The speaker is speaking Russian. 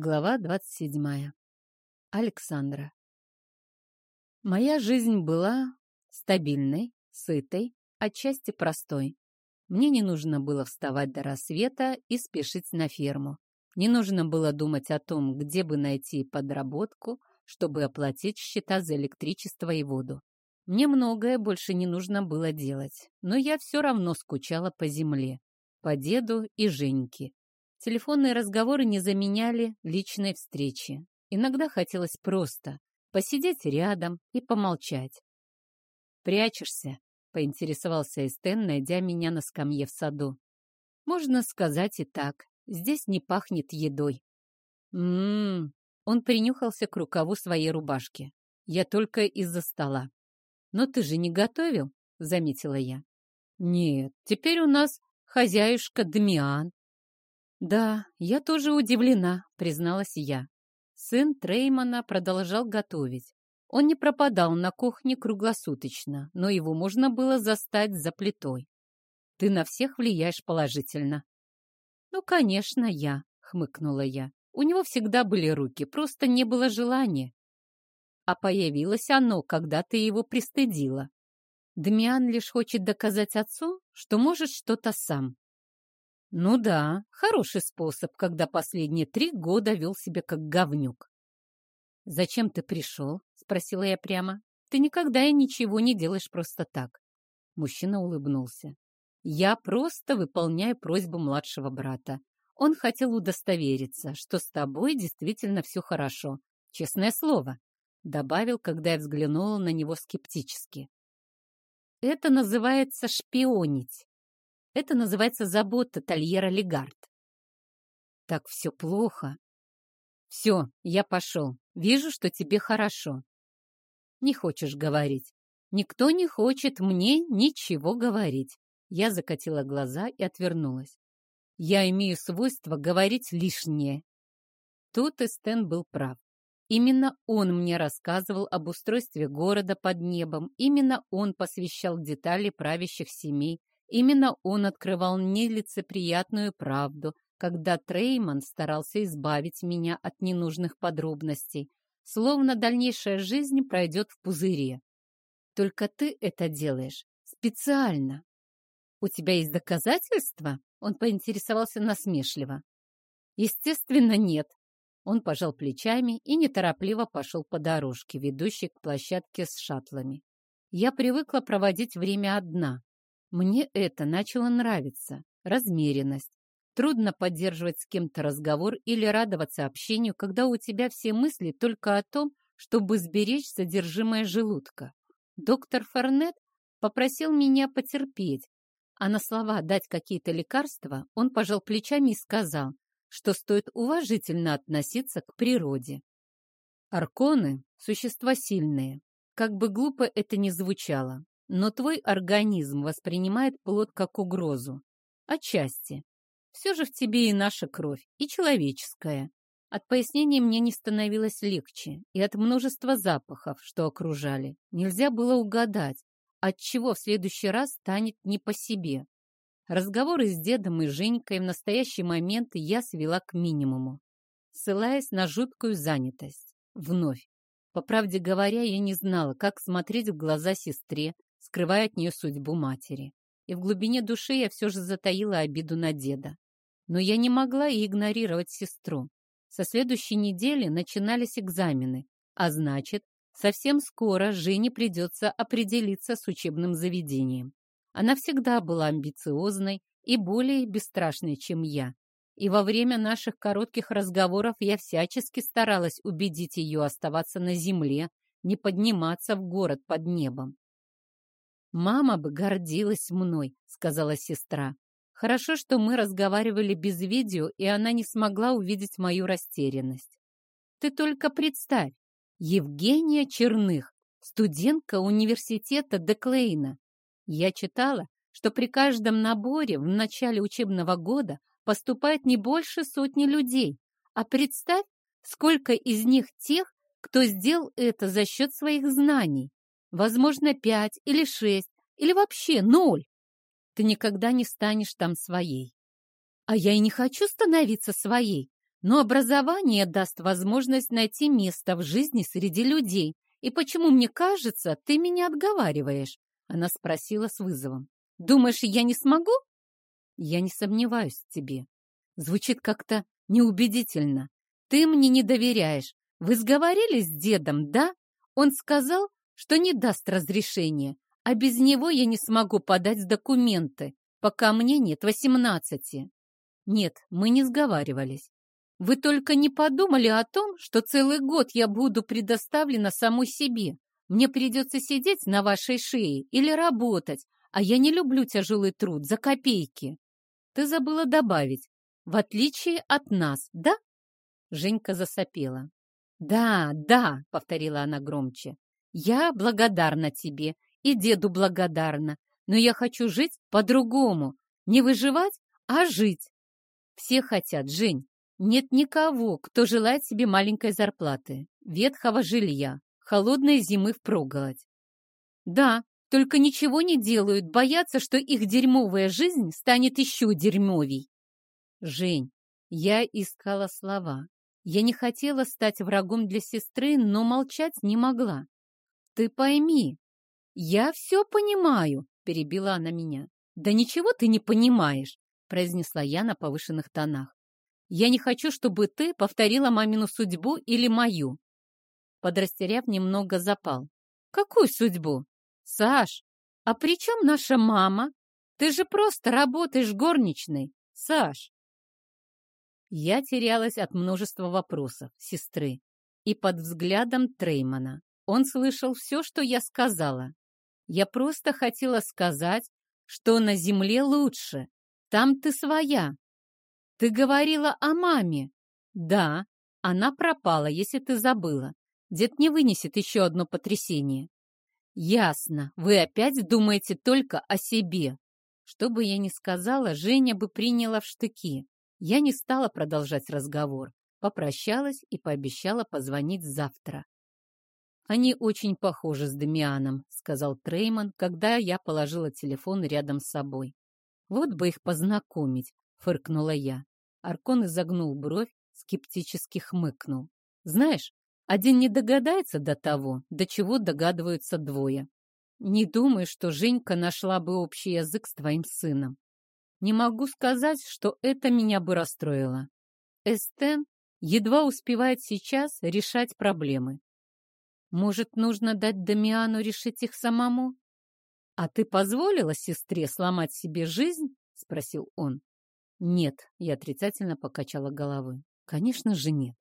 Глава 27. Александра. Моя жизнь была стабильной, сытой, отчасти простой. Мне не нужно было вставать до рассвета и спешить на ферму. Не нужно было думать о том, где бы найти подработку, чтобы оплатить счета за электричество и воду. Мне многое больше не нужно было делать, но я все равно скучала по земле, по деду и Женьке, Телефонные разговоры не заменяли личной встречи. Иногда хотелось просто посидеть рядом и помолчать. «Прячешься?» — поинтересовался Эстен, найдя меня на скамье в саду. «Можно сказать и так. Здесь не пахнет едой». «М-м-м!» Он принюхался к рукаву своей рубашки. «Я только из-за стола». «Но ты же не готовил?» — заметила я. «Нет, теперь у нас хозяюшка Дмиан, «Да, я тоже удивлена», — призналась я. Сын Треймана продолжал готовить. Он не пропадал на кухне круглосуточно, но его можно было застать за плитой. «Ты на всех влияешь положительно». «Ну, конечно, я», — хмыкнула я. «У него всегда были руки, просто не было желания». А появилось оно, когда ты его пристыдила. Дмиан лишь хочет доказать отцу, что может что-то сам. Ну да, хороший способ, когда последние три года вел себя как говнюк. «Зачем ты пришел?» — спросила я прямо. «Ты никогда и ничего не делаешь просто так». Мужчина улыбнулся. «Я просто выполняю просьбу младшего брата. Он хотел удостовериться, что с тобой действительно все хорошо. Честное слово», — добавил, когда я взглянула на него скептически. «Это называется шпионить. Это называется забота Тольера Легард. Так все плохо. Все, я пошел. Вижу, что тебе хорошо. Не хочешь говорить. Никто не хочет мне ничего говорить. Я закатила глаза и отвернулась. Я имею свойство говорить лишнее. Тут Эстен был прав. Именно он мне рассказывал об устройстве города под небом, именно он посвящал детали правящих семей, Именно он открывал нелицеприятную правду, когда Трейман старался избавить меня от ненужных подробностей, словно дальнейшая жизнь пройдет в пузыре. Только ты это делаешь специально. У тебя есть доказательства? Он поинтересовался насмешливо. Естественно, нет. Он пожал плечами и неторопливо пошел по дорожке, ведущей к площадке с шаттлами. Я привыкла проводить время одна, мне это начало нравиться. Размеренность. Трудно поддерживать с кем-то разговор или радоваться общению, когда у тебя все мысли только о том, чтобы сберечь содержимое желудка. Доктор Форнет попросил меня потерпеть, а на слова дать какие-то лекарства он пожал плечами и сказал, что стоит уважительно относиться к природе. Арконы – существа сильные. Как бы глупо это ни звучало, но твой организм воспринимает плод как угрозу. Отчасти. Все же в тебе и наша кровь, и человеческая. От пояснений мне не становилось легче, и от множества запахов, что окружали, нельзя было угадать, от чего в следующий раз станет не по себе. Разговоры с дедом и Женькой в настоящий момент я свела к минимуму, ссылаясь на жуткую занятость. Вновь. По правде говоря, я не знала, как смотреть в глаза сестре, скрывая от нее судьбу матери. И в глубине души я все же затаила обиду на деда. Но я не могла и игнорировать сестру. Со следующей недели начинались экзамены, а значит, совсем скоро Жене придется определиться с учебным заведением. Она всегда была амбициозной и более бесстрашной, чем я. И во время наших коротких разговоров я всячески старалась убедить ее оставаться на земле, не подниматься в город под небом. «Мама бы гордилась мной», — сказала сестра. «Хорошо, что мы разговаривали без видео, и она не смогла увидеть мою растерянность. Ты только представь, Евгения Черных, студентка университета Деклейна. Я читала, что при каждом наборе в начале учебного года поступает не больше сотни людей. А представь, сколько из них тех, кто сделал это за счет своих знаний. Возможно, пять или шесть, или вообще ноль. Ты никогда не станешь там своей. А я и не хочу становиться своей. Но образование даст возможность найти место в жизни среди людей. И почему, мне кажется, ты меня отговариваешь? Она спросила с вызовом. Думаешь, я не смогу? Я не сомневаюсь в тебе. Звучит как-то неубедительно. Ты мне не доверяешь. Вы сговорились с дедом, да? Он сказал, что не даст разрешения, а без него я не смогу подать документы, пока мне нет восемнадцати. Нет, мы не сговаривались. Вы только не подумали о том, что целый год я буду предоставлена самой себе. Мне придется сидеть на вашей шее или работать, а я не люблю тяжелый труд за копейки. Ты забыла добавить, в отличие от нас, да? Женька засопела. «Да, да», — повторила она громче, — «я благодарна тебе и деду благодарна, но я хочу жить по-другому, не выживать, а жить. Все хотят, Жень. Нет никого, кто желает себе маленькой зарплаты, ветхого жилья, холодной зимы впроголодь. Да, только ничего не делают, боятся, что их дерьмовая жизнь станет еще дерьмовей. Жень, я искала слова. Я не хотела стать врагом для сестры, но молчать не могла. Ты пойми, я все понимаю, перебила она меня. Да ничего ты не понимаешь, произнесла я на повышенных тонах. Я не хочу, чтобы ты повторила мамину судьбу или мою. Подрастеряв, немного запал. Какую судьбу? Саш, а при чем наша мама? Ты же просто работаешь горничной, Саш. Я терялась от множества вопросов сестры и под взглядом Треймана. Он слышал все, что я сказала. Я просто хотела сказать, что на земле лучше. Там ты своя, ты говорила о маме. Да, она пропала, если ты забыла. Дед не вынесет еще одно потрясение. Ясно, вы опять думаете только о себе. Что бы я ни сказала, Женя бы приняла в штыки. Я не стала продолжать разговор. Попрощалась и пообещала позвонить завтра. «Они очень похожи с Дамианом», — сказал Трейман, когда я положила телефон рядом с собой. «Вот бы их познакомить», — фыркнула я. Аркон изогнул бровь, скептически хмыкнул. «Знаешь, один не догадается до того, до чего догадываются двое. Не думаю, что Женька нашла бы общий язык с твоим сыном. Не могу сказать, что это меня бы расстроило. Эстен едва успевает сейчас решать проблемы. Может, нужно дать Дамиану решить их самому? А ты позволила сестре сломать себе жизнь? Спросил он. Нет, я отрицательно покачала головой. Конечно же нет.